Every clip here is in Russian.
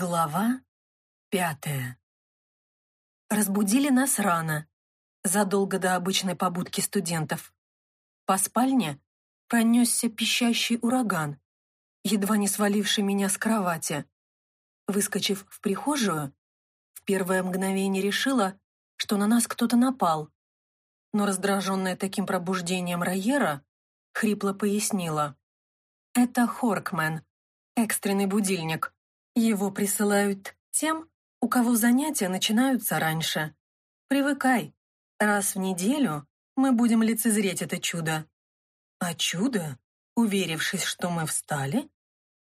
Глава пятая Разбудили нас рано, задолго до обычной побудки студентов. По спальне пронесся пищащий ураган, едва не сваливший меня с кровати. Выскочив в прихожую, в первое мгновение решила, что на нас кто-то напал. Но раздраженная таким пробуждением Райера, хрипло пояснила. «Это Хоркмен, экстренный будильник». Его присылают тем, у кого занятия начинаются раньше. Привыкай, раз в неделю мы будем лицезреть это чудо. А чудо, уверившись, что мы встали,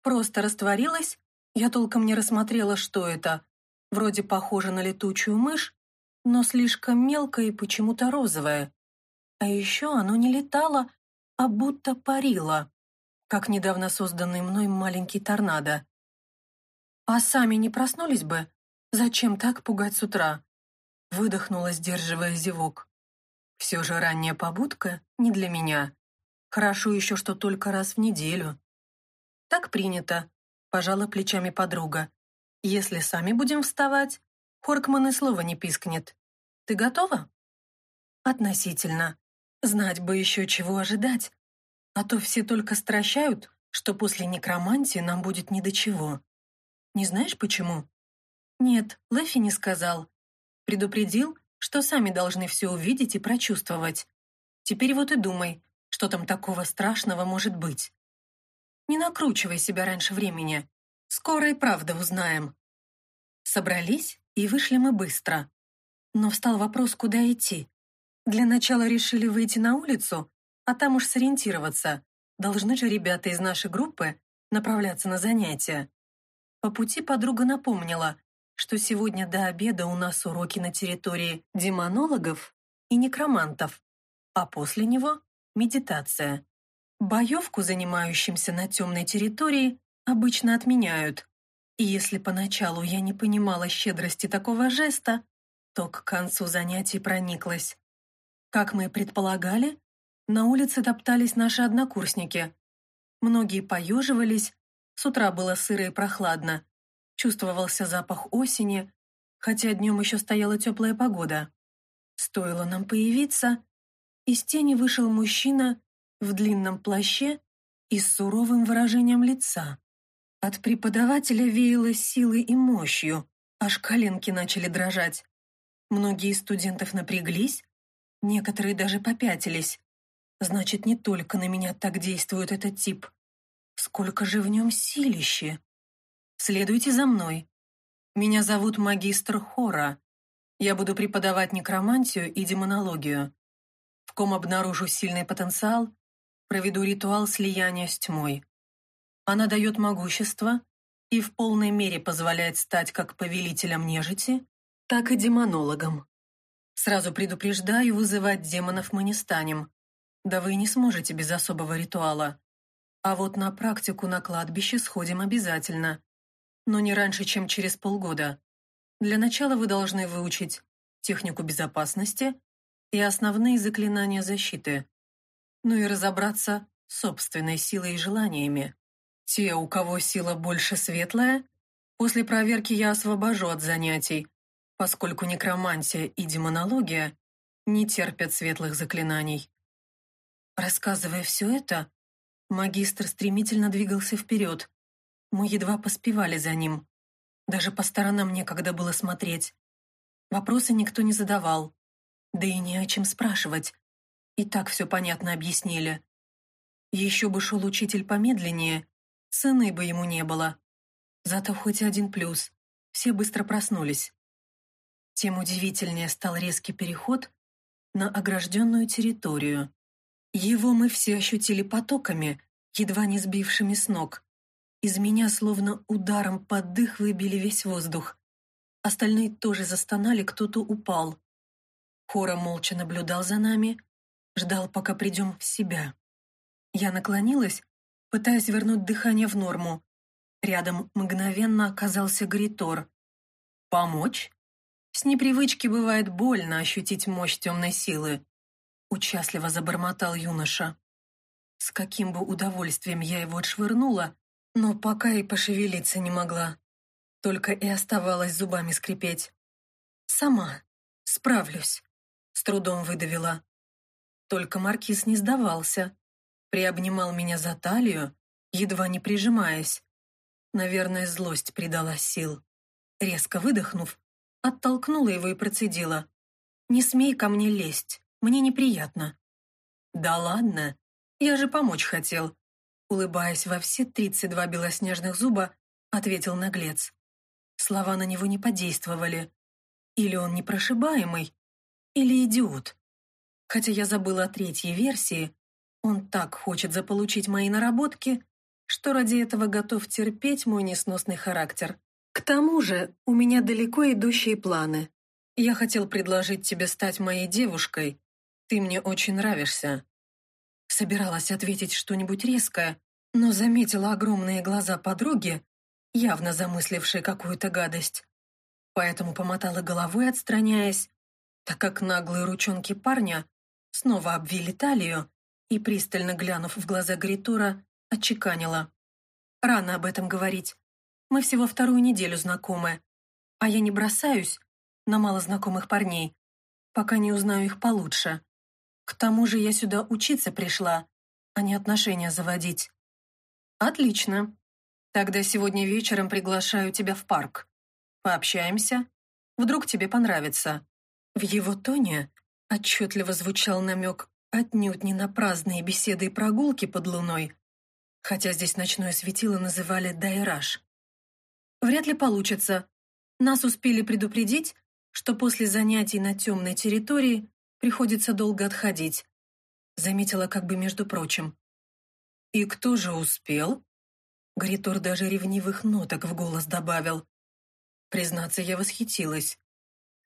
просто растворилось, я толком не рассмотрела, что это. Вроде похоже на летучую мышь, но слишком мелкое и почему-то розовое. А еще оно не летало, а будто парило, как недавно созданный мной маленький торнадо. А сами не проснулись бы? Зачем так пугать с утра? Выдохнула, сдерживая зевок. Все же ранняя побудка не для меня. Хорошо еще, что только раз в неделю. Так принято, пожала плечами подруга. Если сами будем вставать, Хоркман и слова не пискнет. Ты готова? Относительно. Знать бы еще, чего ожидать. А то все только стращают, что после некромантии нам будет ни до чего. Не знаешь, почему?» «Нет, Лэфи не сказал. Предупредил, что сами должны все увидеть и прочувствовать. Теперь вот и думай, что там такого страшного может быть. Не накручивай себя раньше времени. Скоро и правда узнаем». Собрались и вышли мы быстро. Но встал вопрос, куда идти. Для начала решили выйти на улицу, а там уж сориентироваться. Должны же ребята из нашей группы направляться на занятия. По пути подруга напомнила, что сегодня до обеда у нас уроки на территории демонологов и некромантов, а после него – медитация. Боевку, занимающимся на темной территории, обычно отменяют. И если поначалу я не понимала щедрости такого жеста, то к концу занятий прониклась. Как мы и предполагали, на улице топтались наши однокурсники. Многие поеживались, с утра было сыро и прохладно. Чувствовался запах осени, хотя днем еще стояла теплая погода. Стоило нам появиться, из тени вышел мужчина в длинном плаще и с суровым выражением лица. От преподавателя веяло силой и мощью, аж коленки начали дрожать. Многие студентов напряглись, некоторые даже попятились. Значит, не только на меня так действует этот тип. Сколько же в нем силища! Следуйте за мной. Меня зовут магистр Хора. Я буду преподавать некромантию и демонологию. В ком обнаружу сильный потенциал, проведу ритуал слияния с тьмой. Она дает могущество и в полной мере позволяет стать как повелителем нежити, так и демонологом. Сразу предупреждаю, вызывать демонов мы не станем. Да вы не сможете без особого ритуала. А вот на практику на кладбище сходим обязательно. Но не раньше, чем через полгода. Для начала вы должны выучить технику безопасности и основные заклинания защиты. Ну и разобраться с собственной силой и желаниями. Те, у кого сила больше светлая, после проверки я освобожу от занятий, поскольку некромантия и демонология не терпят светлых заклинаний. Рассказывая все это, Магистр стремительно двигался вперед. Мы едва поспевали за ним. Даже по сторонам некогда было смотреть. Вопросы никто не задавал. Да и не о чем спрашивать. И так все понятно объяснили. Еще бы шел учитель помедленнее, цены бы ему не было. Зато хоть один плюс. Все быстро проснулись. Тем удивительнее стал резкий переход на огражденную территорию. Его мы все ощутили потоками, едва не сбившими с ног. Из меня словно ударом под дых выбили весь воздух. Остальные тоже застонали, кто-то упал. Хора молча наблюдал за нами, ждал, пока придем в себя. Я наклонилась, пытаясь вернуть дыхание в норму. Рядом мгновенно оказался Гритор. «Помочь?» С непривычки бывает больно ощутить мощь темной силы. Участливо забормотал юноша. С каким бы удовольствием я его отшвырнула, но пока и пошевелиться не могла. Только и оставалось зубами скрипеть. «Сама. Справлюсь», — с трудом выдавила. Только маркиз не сдавался. Приобнимал меня за талию, едва не прижимаясь. Наверное, злость придала сил. Резко выдохнув, оттолкнула его и процедила. «Не смей ко мне лезть, мне неприятно». «Да ладно, я же помочь хотел», улыбаясь во все тридцать два белоснежных зуба, ответил наглец. Слова на него не подействовали. Или он непрошибаемый, или идиот. Хотя я забыла о третьей версии, он так хочет заполучить мои наработки, что ради этого готов терпеть мой несносный характер. К тому же у меня далеко идущие планы. Я хотел предложить тебе стать моей девушкой. Ты мне очень нравишься. Собиралась ответить что-нибудь резкое, но заметила огромные глаза подруги, явно замыслившей какую-то гадость. Поэтому помотала головой, отстраняясь, так как наглые ручонки парня снова обвили талию и, пристально глянув в глаза Гаритура, отчеканила. «Рано об этом говорить. Мы всего вторую неделю знакомы, а я не бросаюсь на малознакомых парней, пока не узнаю их получше. К тому же я сюда учиться пришла, а не отношения заводить». «Отлично. Тогда сегодня вечером приглашаю тебя в парк. Пообщаемся. Вдруг тебе понравится». В его тоне отчетливо звучал намек отнюдь не на праздные беседы и прогулки под луной, хотя здесь ночное светило называли «дайраж». Вряд ли получится. Нас успели предупредить, что после занятий на темной территории приходится долго отходить. Заметила как бы между прочим. «И кто же успел?» Гритор даже ревнивых ноток в голос добавил. Признаться, я восхитилась.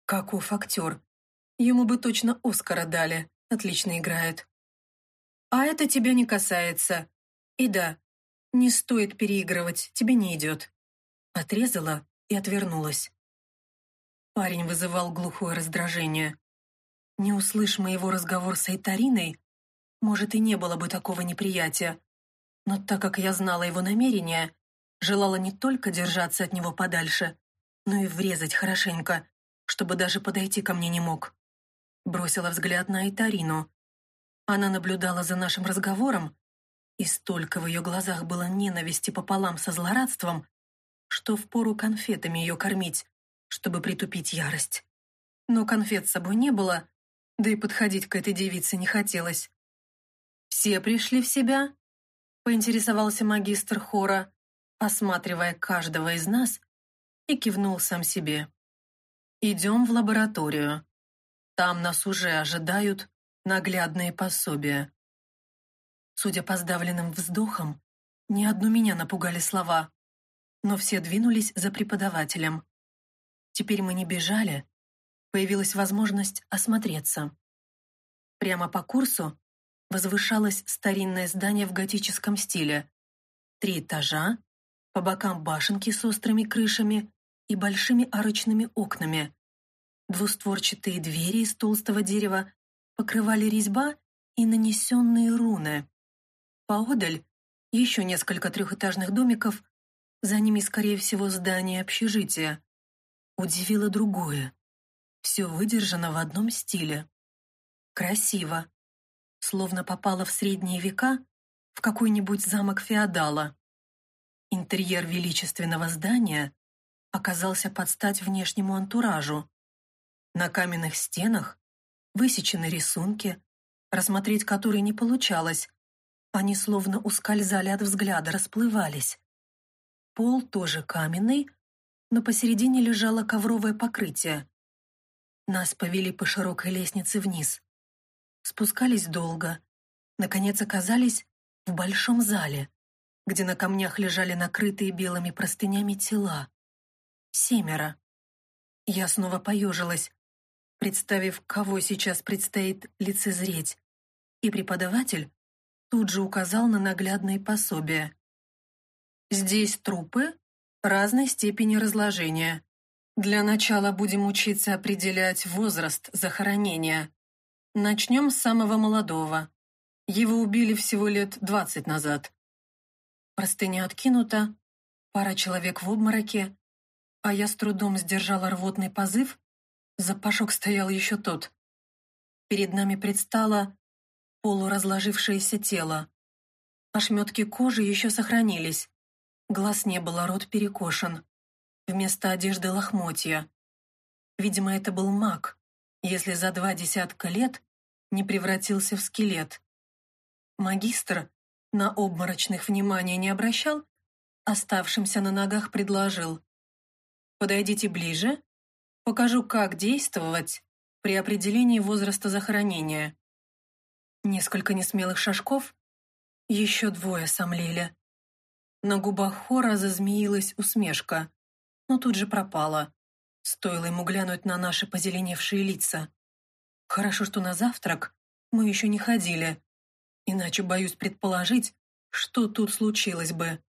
Каков актер. Ему бы точно Оскара дали. Отлично играет. А это тебя не касается. И да, не стоит переигрывать, тебе не идет. Отрезала и отвернулась. Парень вызывал глухое раздражение. Не услышь моего разговор с Айтариной, может, и не было бы такого неприятия. Но так как я знала его намерения, желала не только держаться от него подальше, но и врезать хорошенько, чтобы даже подойти ко мне не мог. Бросила взгляд на Айтарину. Она наблюдала за нашим разговором, и столько в ее глазах было ненависти пополам со злорадством, что впору конфетами ее кормить, чтобы притупить ярость. Но конфет с собой не было, да и подходить к этой девице не хотелось. «Все пришли в себя?» — поинтересовался магистр хора, осматривая каждого из нас, и кивнул сам себе. «Идем в лабораторию. Там нас уже ожидают наглядные пособия». Судя по сдавленным вздохам, ни одну меня напугали слова, но все двинулись за преподавателем. Теперь мы не бежали, появилась возможность осмотреться. Прямо по курсу возвышалось старинное здание в готическом стиле. Три этажа, по бокам башенки с острыми крышами и большими арочными окнами. Двустворчатые двери из толстого дерева покрывали резьба и нанесенные руны. Поодаль еще несколько трехэтажных домиков, за ними, скорее всего, здание общежития. Удивило другое. Все выдержано в одном стиле. Красиво. Словно попало в средние века в какой-нибудь замок феодала. Интерьер величественного здания оказался под стать внешнему антуражу. На каменных стенах высечены рисунки, рассмотреть которые не получалось. Они словно ускользали от взгляда, расплывались. Пол тоже каменный, но посередине лежало ковровое покрытие. Нас повели по широкой лестнице вниз. Спускались долго. Наконец оказались в большом зале где на камнях лежали накрытые белыми простынями тела. Семеро. Я снова поежилась, представив, кого сейчас предстоит лицезреть, и преподаватель тут же указал на наглядные пособия. Здесь трупы разной степени разложения. Для начала будем учиться определять возраст захоронения. Начнем с самого молодого. Его убили всего лет двадцать назад. Простыня откинута, пара человек в обмороке, а я с трудом сдержала рвотный позыв, запашок стоял еще тот. Перед нами предстало полуразложившееся тело. Ошметки кожи еще сохранились. Глаз не было, рот перекошен. Вместо одежды лохмотья. Видимо, это был маг, если за два десятка лет не превратился в скелет. Магистр на обморочных внимания не обращал, оставшимся на ногах предложил. «Подойдите ближе, покажу, как действовать при определении возраста захоронения». Несколько несмелых шажков, еще двое сомлели. На губах хора зазмеилась усмешка, но тут же пропала. Стоило ему глянуть на наши позеленевшие лица. Хорошо, что на завтрак мы еще не ходили, иначе боюсь предположить, что тут случилось бы.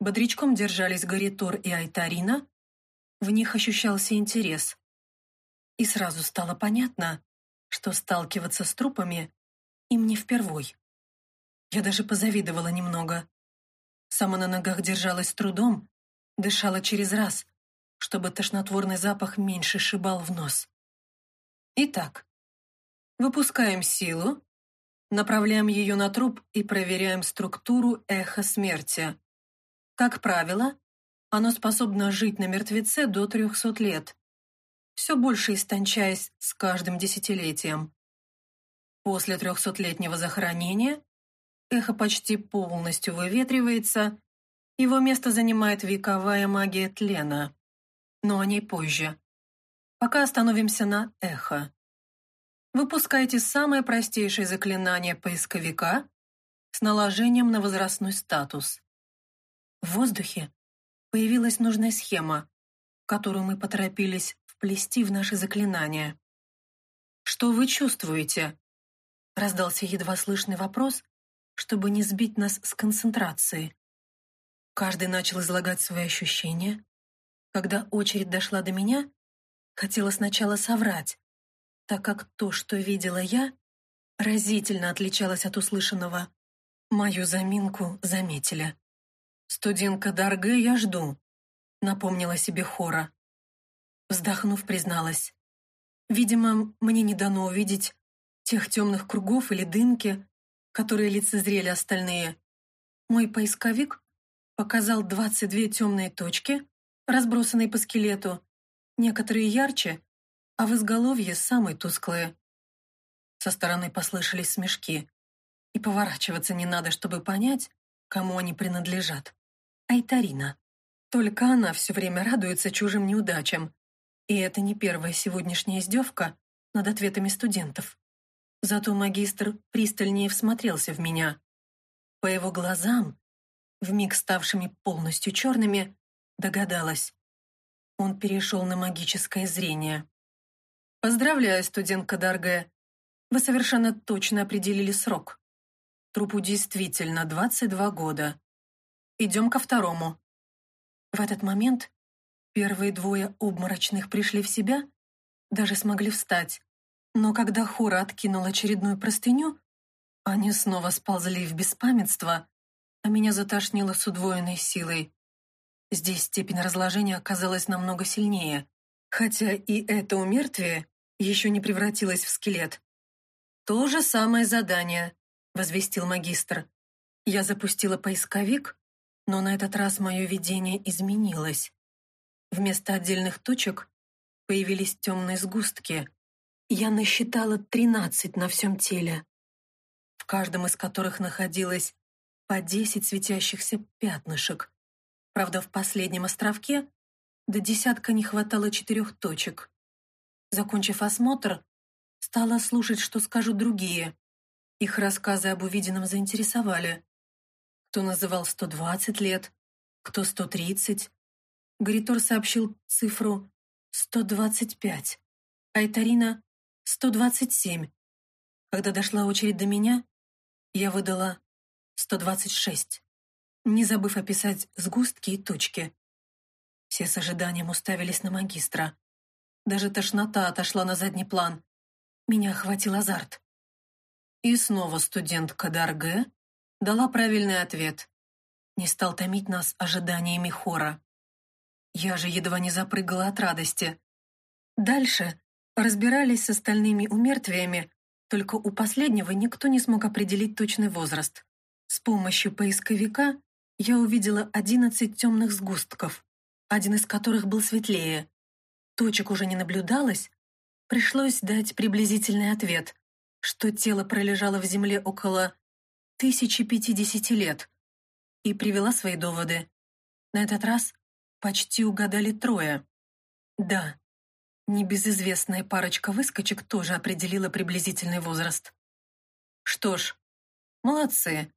Бодрячком держались Гаритор и Айтарина, в них ощущался интерес. И сразу стало понятно, что сталкиваться с трупами им не впервой. Я даже позавидовала немного. Сама на ногах держалась с трудом, дышала через раз, чтобы тошнотворный запах меньше шибал в нос. Итак, выпускаем силу, направляем ее на труп и проверяем структуру эха смерти. Как правило, оно способно жить на мертвеце до 300 лет, все больше истончаясь с каждым десятилетием. После трехсотлетнего захоронения эхо почти полностью выветривается, его место занимает вековая магия тлена но о ней позже. Пока остановимся на эхо. Выпускайте самое простейшее заклинание поисковика с наложением на возрастной статус. В воздухе появилась нужная схема, которую мы поторопились вплести в наше заклинание. «Что вы чувствуете?» раздался едва слышный вопрос, чтобы не сбить нас с концентрации. Каждый начал излагать свои ощущения, когда очередь дошла до меня, хотела сначала соврать, так как то, что видела я, разительно отличалось от услышанного. Мою заминку заметили. «Студентка Дарге я жду», — напомнила себе Хора. Вздохнув, призналась. «Видимо, мне не дано увидеть тех темных кругов или дымки, которые лицезрели остальные. Мой поисковик показал 22 темные точки, разбросанные по скелету, некоторые ярче, а в изголовье самые тусклые. Со стороны послышались смешки, и поворачиваться не надо, чтобы понять, кому они принадлежат. Айтарина. Только она все время радуется чужим неудачам, и это не первая сегодняшняя издевка над ответами студентов. Зато магистр пристальнее всмотрелся в меня. По его глазам, вмиг ставшими полностью черными, Догадалась. Он перешел на магическое зрение. «Поздравляю, студентка Дарге. Вы совершенно точно определили срок. Трупу действительно 22 года. Идем ко второму». В этот момент первые двое обморочных пришли в себя, даже смогли встать. Но когда Хора откинул очередную простыню, они снова сползли в беспамятство, а меня затошнило с удвоенной силой. Здесь степень разложения оказалась намного сильнее, хотя и это умертвие еще не превратилось в скелет. «То же самое задание», — возвестил магистр. Я запустила поисковик, но на этот раз мое видение изменилось. Вместо отдельных точек появились темные сгустки. Я насчитала тринадцать на всем теле, в каждом из которых находилось по десять светящихся пятнышек. Правда, в последнем островке до десятка не хватало четырех точек. Закончив осмотр, стала слушать, что скажут другие. Их рассказы об увиденном заинтересовали. Кто называл 120 лет, кто 130. Гаритор сообщил цифру 125, а Этарина — 127. Когда дошла очередь до меня, я выдала 126 не забыв описать сгустки и точки. Все с ожиданием уставились на магистра. Даже тошнота отошла на задний план. Меня охватил азарт. И снова студентка Дарге дала правильный ответ. Не стал томить нас ожиданиями хора. Я же едва не запрыгала от радости. Дальше разбирались с остальными умертвиями, только у последнего никто не смог определить точный возраст. С помощью поисковика я увидела одиннадцать темных сгустков, один из которых был светлее. Точек уже не наблюдалось, пришлось дать приблизительный ответ, что тело пролежало в земле около 1050 лет, и привела свои доводы. На этот раз почти угадали трое. Да, небезызвестная парочка выскочек тоже определила приблизительный возраст. Что ж, молодцы.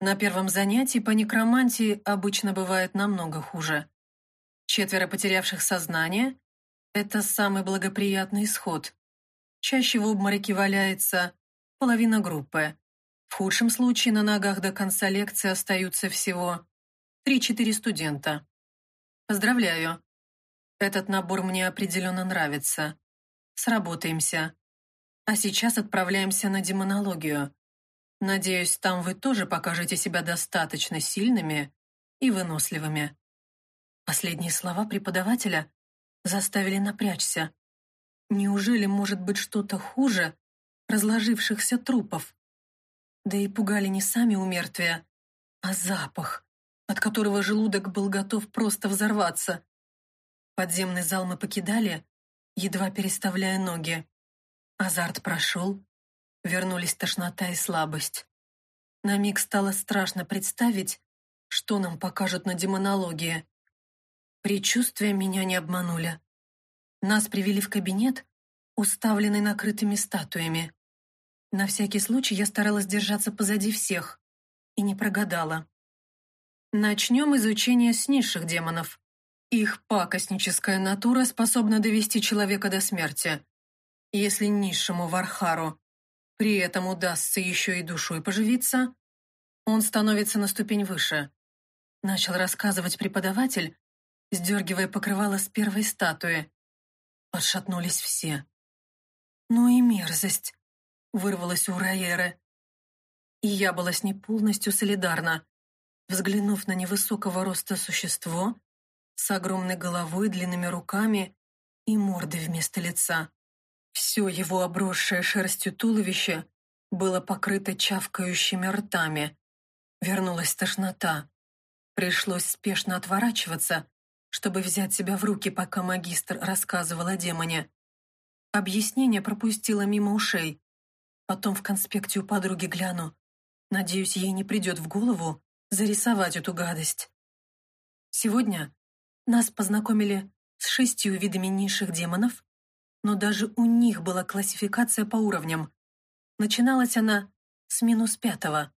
На первом занятии по некромантии обычно бывает намного хуже. Четверо потерявших сознание – это самый благоприятный исход. Чаще в обмороке валяется половина группы. В худшем случае на ногах до конца лекции остаются всего 3-4 студента. Поздравляю. Этот набор мне определенно нравится. Сработаемся. А сейчас отправляемся на демонологию. Надеюсь, там вы тоже покажете себя достаточно сильными и выносливыми. Последние слова преподавателя заставили напрячься. Неужели может быть что-то хуже разложившихся трупов? Да и пугали не сами умертвия, а запах, от которого желудок был готов просто взорваться. Подземный зал мы покидали, едва переставляя ноги. Азарт прошел, вернулись тошнота и слабость. На миг стало страшно представить, что нам покажут на демонологии. Предчувствия меня не обманули. Нас привели в кабинет, уставленный накрытыми статуями. На всякий случай я старалась держаться позади всех и не прогадала. Начнем изучение с низших демонов. Их пакостническая натура способна довести человека до смерти. Если низшему Вархару при этом удастся еще и душой поживиться, он становится на ступень выше. Начал рассказывать преподаватель, сдергивая покрывало с первой статуи. Отшатнулись все. «Ну и мерзость!» — вырвалась у Райеры. И я была с ней полностью солидарна. Взглянув на невысокого роста существо, с огромной головой, длинными руками и мордой вместо лица. Все его обросшее шерстью туловище было покрыто чавкающими ртами. Вернулась тошнота. Пришлось спешно отворачиваться, чтобы взять себя в руки, пока магистр рассказывал о демоне. Объяснение пропустила мимо ушей. Потом в конспекте у подруги гляну. Надеюсь, ей не придет в голову зарисовать эту гадость. Сегодня нас познакомили с шестью видами низших демонов но даже у них была классификация по уровням. Начиналась она с минус пятого.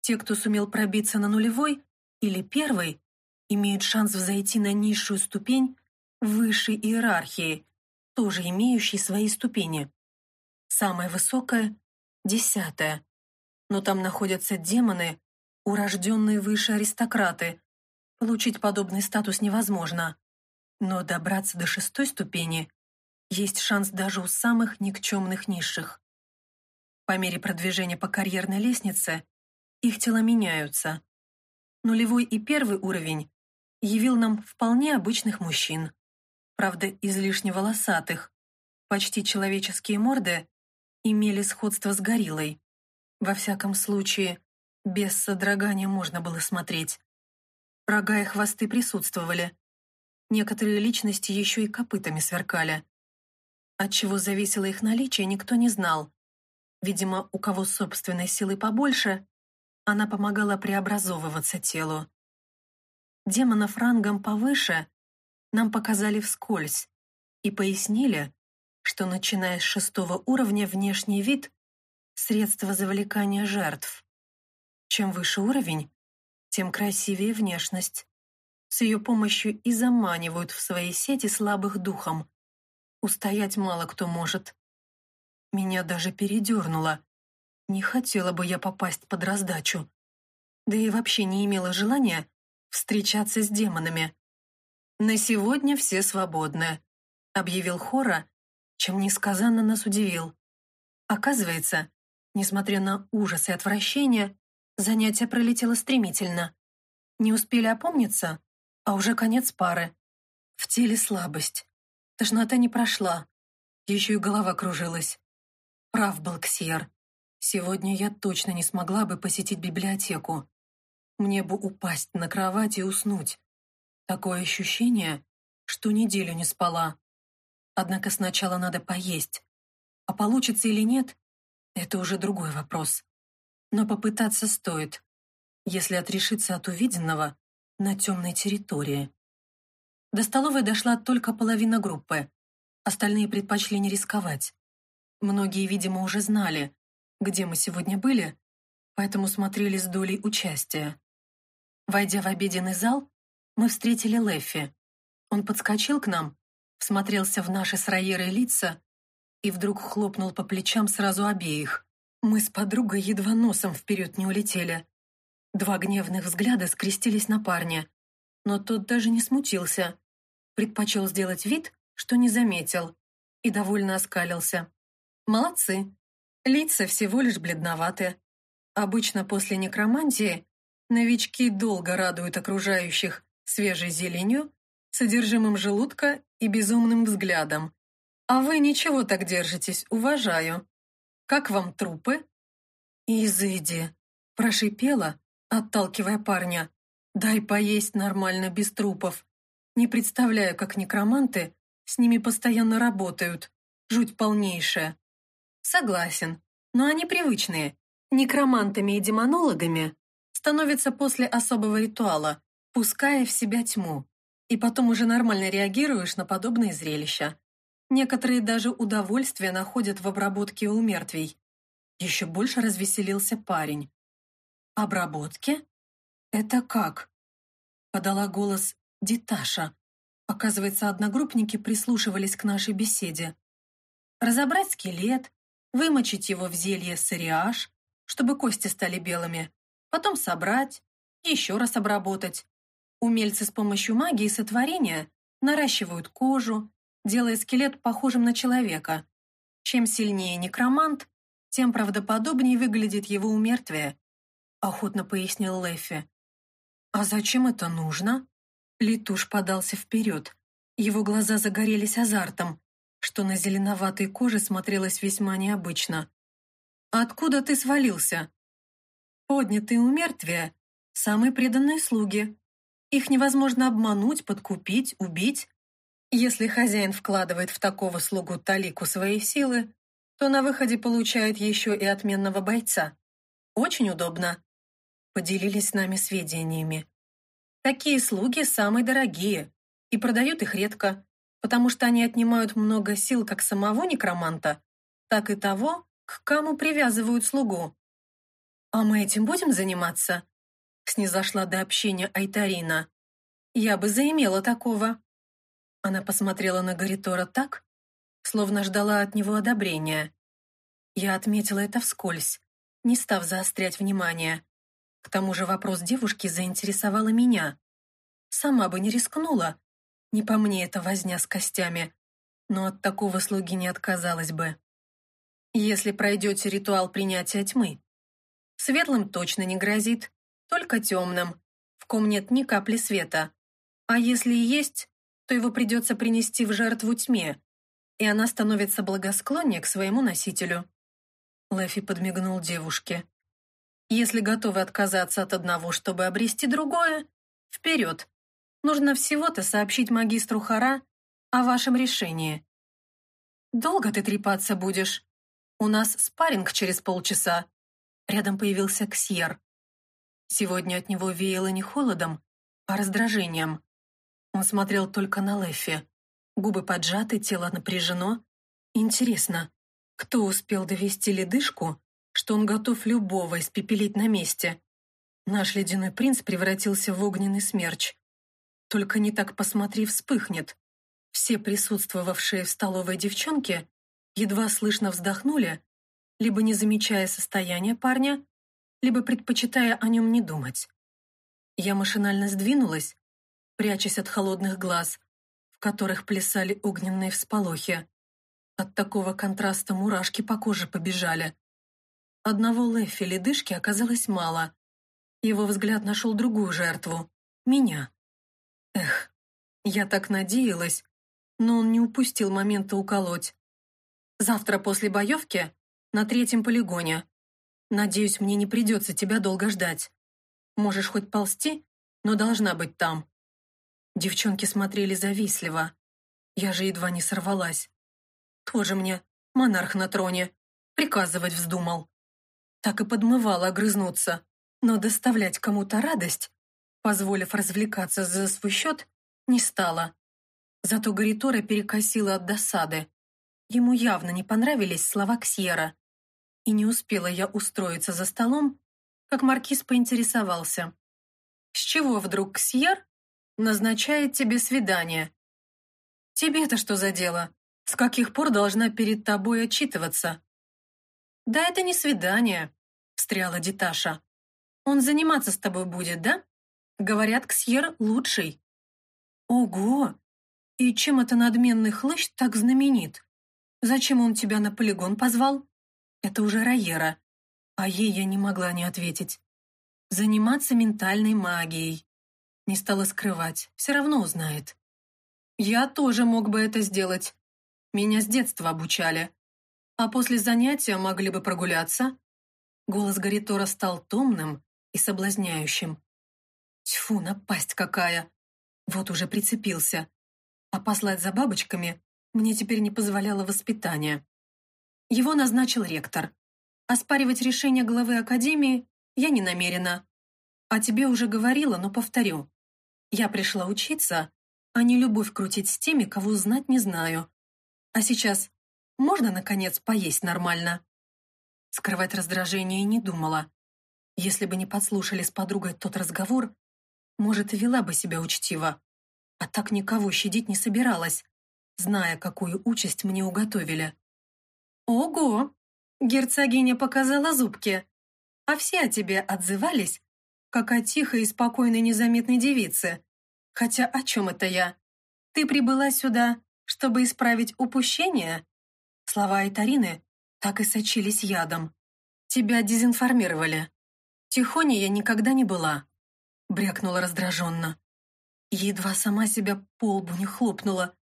Те, кто сумел пробиться на нулевой или первый, имеют шанс взойти на низшую ступень высшей иерархии, тоже имеющей свои ступени. Самая высокая — десятая. Но там находятся демоны, урожденные выше аристократы. Получить подобный статус невозможно. Но добраться до шестой ступени есть шанс даже у самых никчемных низших. По мере продвижения по карьерной лестнице их тела меняются. Нулевой и первый уровень явил нам вполне обычных мужчин, правда, излишне волосатых. Почти человеческие морды имели сходство с гориллой. Во всяком случае, без содрогания можно было смотреть. Рога и хвосты присутствовали. Некоторые личности еще и копытами сверкали. От чего зависело их наличие, никто не знал. Видимо, у кого собственной силы побольше, она помогала преобразовываться телу. Демонов рангом повыше нам показали вскользь и пояснили, что начиная с шестого уровня внешний вид — средство завлекания жертв. Чем выше уровень, тем красивее внешность. С ее помощью и заманивают в свои сети слабых духом, Устоять мало кто может. Меня даже передернуло. Не хотела бы я попасть под раздачу. Да и вообще не имела желания встречаться с демонами. «На сегодня все свободны», — объявил Хора, чем несказанно нас удивил. Оказывается, несмотря на ужас и отвращение, занятие пролетело стремительно. Не успели опомниться, а уже конец пары. В теле слабость. Тошнота не прошла. Еще и голова кружилась. Прав был Ксер. Сегодня я точно не смогла бы посетить библиотеку. Мне бы упасть на кровать и уснуть. Такое ощущение, что неделю не спала. Однако сначала надо поесть. А получится или нет, это уже другой вопрос. Но попытаться стоит, если отрешиться от увиденного на темной территории. До столовой дошла только половина группы. Остальные предпочли не рисковать. Многие, видимо, уже знали, где мы сегодня были, поэтому смотрели с долей участия. Войдя в обеденный зал, мы встретили Лэффи. Он подскочил к нам, всмотрелся в наши с Райерой лица и вдруг хлопнул по плечам сразу обеих. Мы с подругой едва носом вперед не улетели. Два гневных взгляда скрестились на парня, но тот даже не смутился. Предпочел сделать вид, что не заметил, и довольно оскалился. Молодцы. Лица всего лишь бледноваты. Обычно после некромантии новички долго радуют окружающих свежей зеленью, содержимым желудка и безумным взглядом. А вы ничего так держитесь, уважаю. Как вам трупы? Изыди, прошипела, отталкивая парня. Дай поесть нормально без трупов. Не представляю, как некроманты с ними постоянно работают. Жуть полнейшая. Согласен, но они привычные. Некромантами и демонологами становятся после особого ритуала, пуская в себя тьму. И потом уже нормально реагируешь на подобные зрелища. Некоторые даже удовольствие находят в обработке у мертвей. Еще больше развеселился парень. «Обработки? Это как?» Подала голос Диташа. Оказывается, одногруппники прислушивались к нашей беседе. Разобрать скелет, вымочить его в зелье сариаж, чтобы кости стали белыми, потом собрать еще раз обработать. Умельцы с помощью магии сотворения наращивают кожу, делая скелет похожим на человека. Чем сильнее некромант, тем правдоподобнее выглядит его умертвие, охотно пояснил Лэффи. «А зачем это нужно?» Литуш подался вперед. Его глаза загорелись азартом что на зеленоватой коже смотрелось весьма необычно. «Откуда ты свалился?» «Поднятые у мертвия – самые преданные слуги. Их невозможно обмануть, подкупить, убить. Если хозяин вкладывает в такого слугу талику своей силы, то на выходе получает еще и отменного бойца. Очень удобно». Поделились с нами сведениями. Такие слуги самые дорогие, и продают их редко потому что они отнимают много сил как самого некроманта, так и того, к кому привязывают слугу. «А мы этим будем заниматься?» снизошла до общения Айтарина. «Я бы заимела такого». Она посмотрела на Гаритора так, словно ждала от него одобрения. Я отметила это вскользь, не став заострять внимание. К тому же вопрос девушки заинтересовала меня. Сама бы не рискнула, не по мне это возня с костями, но от такого слуги не отказалась бы. Если пройдете ритуал принятия тьмы. Светлым точно не грозит, только темным, в ком нет ни капли света. А если и есть, то его придется принести в жертву тьме, и она становится благосклоннее к своему носителю. Лэфи подмигнул девушке. Если готовы отказаться от одного, чтобы обрести другое, вперед, Нужно всего-то сообщить магистру Хара о вашем решении. Долго ты трепаться будешь? У нас спарринг через полчаса. Рядом появился Ксьер. Сегодня от него веяло не холодом, а раздражением. Он смотрел только на Лэффи. Губы поджаты, тело напряжено. Интересно, кто успел довести ледышку, что он готов любого испепелить на месте? Наш ледяной принц превратился в огненный смерч. Только не так посмотри, вспыхнет. Все присутствовавшие в столовой девчонки едва слышно вздохнули, либо не замечая состояния парня, либо предпочитая о нем не думать. Я машинально сдвинулась, прячась от холодных глаз, в которых плясали огненные всполохи. От такого контраста мурашки по коже побежали. Одного Лэффи ледышки оказалось мало. Его взгляд нашел другую жертву — меня. Эх, Я так надеялась, но он не упустил момента уколоть. Завтра после боевки на третьем полигоне. Надеюсь, мне не придется тебя долго ждать. Можешь хоть ползти, но должна быть там. Девчонки смотрели завистливо. Я же едва не сорвалась. Тоже мне монарх на троне. Приказывать вздумал. Так и подмывала огрызнуться. Но доставлять кому-то радость, позволив развлекаться за свой счет, не стала. Зато Гаритора перекосила от досады. Ему явно не понравились слова Ксьера. И не успела я устроиться за столом, как маркиз поинтересовался. «С чего вдруг Ксьер назначает тебе свидание?» «Тебе-то что за дело? С каких пор должна перед тобой отчитываться?» «Да это не свидание», — встряла Диташа. «Он заниматься с тобой будет, да? Говорят, Ксьер лучший». «Ого! И чем это надменный хлыщ так знаменит? Зачем он тебя на полигон позвал?» Это уже Райера. А ей я не могла не ответить. Заниматься ментальной магией. Не стала скрывать, все равно узнает. Я тоже мог бы это сделать. Меня с детства обучали. А после занятия могли бы прогуляться. Голос Гаритора стал томным и соблазняющим. Тьфу, напасть какая! Вот уже прицепился. А послать за бабочками мне теперь не позволяло воспитание. Его назначил ректор. Оспаривать решение главы академии я не намерена. А тебе уже говорила, но повторю. Я пришла учиться, а не любовь крутить с теми, кого знать не знаю. А сейчас можно, наконец, поесть нормально?» Скрывать раздражение не думала. Если бы не подслушали с подругой тот разговор, может, и вела бы себя учтиво. А так никого щадить не собиралась, зная, какую участь мне уготовили. «Ого! Герцогиня показала зубки. А все о тебе отзывались, как о тихой и спокойной незаметной девице. Хотя о чем это я? Ты прибыла сюда, чтобы исправить упущение?» Слова Айтарины так и сочились ядом. «Тебя дезинформировали. Тихоней я никогда не была брякнула раздраженно. Едва сама себя по лбу не хлопнула.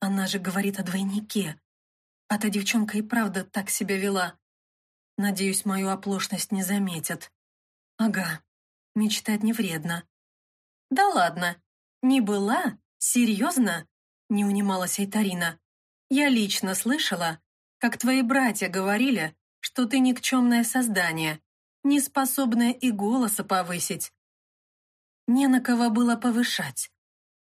Она же говорит о двойнике. А та девчонка и правда так себя вела. Надеюсь, мою оплошность не заметят. Ага, мечтать не вредно. Да ладно, не была? Серьезно? Не унималась Айтарина. Я лично слышала, как твои братья говорили, что ты никчемное создание, не способное и голоса повысить. Не на кого было повышать.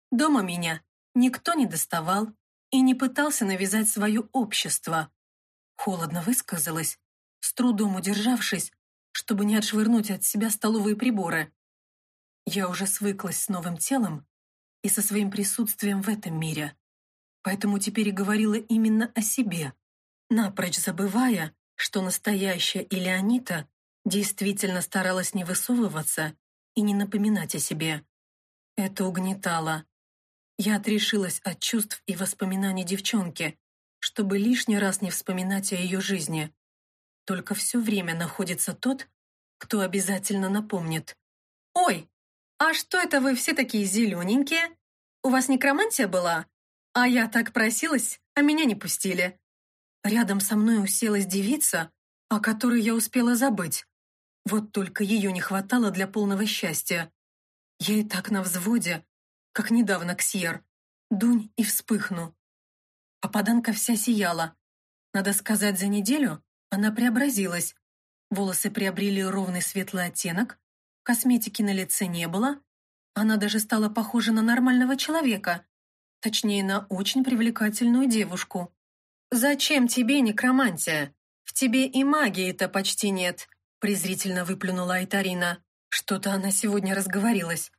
Дома меня никто не доставал и не пытался навязать свое общество. Холодно высказалась, с трудом удержавшись, чтобы не отшвырнуть от себя столовые приборы. Я уже свыклась с новым телом и со своим присутствием в этом мире, поэтому теперь и говорила именно о себе, напрочь забывая, что настоящая Илеонита действительно старалась не высовываться и не напоминать о себе. Это угнетало. Я отрешилась от чувств и воспоминаний девчонки, чтобы лишний раз не вспоминать о ее жизни. Только все время находится тот, кто обязательно напомнит. «Ой, а что это вы все такие зелененькие? У вас некромантия была? А я так просилась, а меня не пустили». Рядом со мной уселась девица, о которой я успела забыть. Вот только ее не хватало для полного счастья. Я и так на взводе, как недавно Ксьер. Дунь и вспыхну. Попаданка вся сияла. Надо сказать, за неделю она преобразилась. Волосы приобрели ровный светлый оттенок, косметики на лице не было, она даже стала похожа на нормального человека, точнее, на очень привлекательную девушку. «Зачем тебе некромантия? В тебе и магии-то почти нет», презрительно выплюнула Айтарина. Что-то она сегодня разговорилась.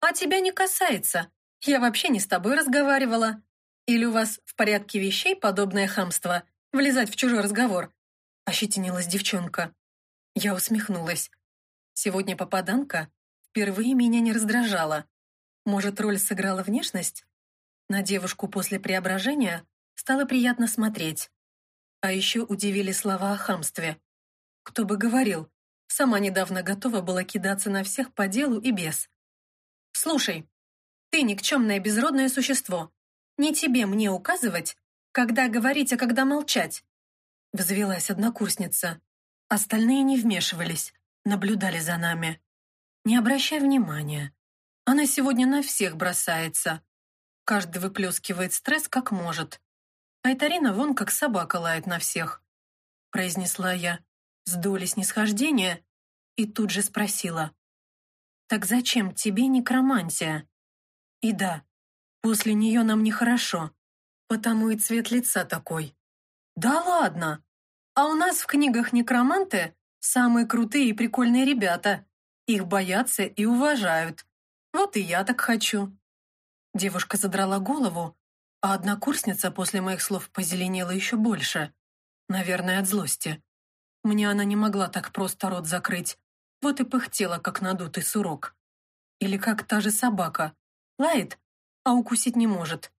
«А тебя не касается. Я вообще не с тобой разговаривала. Или у вас в порядке вещей подобное хамство? Влезать в чужой разговор?» Ощетинилась девчонка. Я усмехнулась. Сегодня попаданка впервые меня не раздражала. Может, роль сыграла внешность? На девушку после преображения стало приятно смотреть. А еще удивили слова о хамстве. Кто бы говорил, сама недавно готова была кидаться на всех по делу и без. «Слушай, Ты никчемное безродное существо. Не тебе мне указывать, когда говорить, а когда молчать. Взвелась однокурсница. Остальные не вмешивались, наблюдали за нами. Не обращай внимания. Она сегодня на всех бросается. Каждый выплескивает стресс как может. Айтарина вон как собака лает на всех. Произнесла я с долей снисхождения и тут же спросила. «Так зачем тебе некромантия?» И да, после нее нам нехорошо, потому и цвет лица такой. Да ладно! А у нас в книгах некроманты самые крутые и прикольные ребята. Их боятся и уважают. Вот и я так хочу. Девушка задрала голову, а однокурсница после моих слов позеленела еще больше. Наверное, от злости. Мне она не могла так просто рот закрыть. Вот и пыхтела, как надутый сурок. Или как та же собака. Лает, а укусить не может.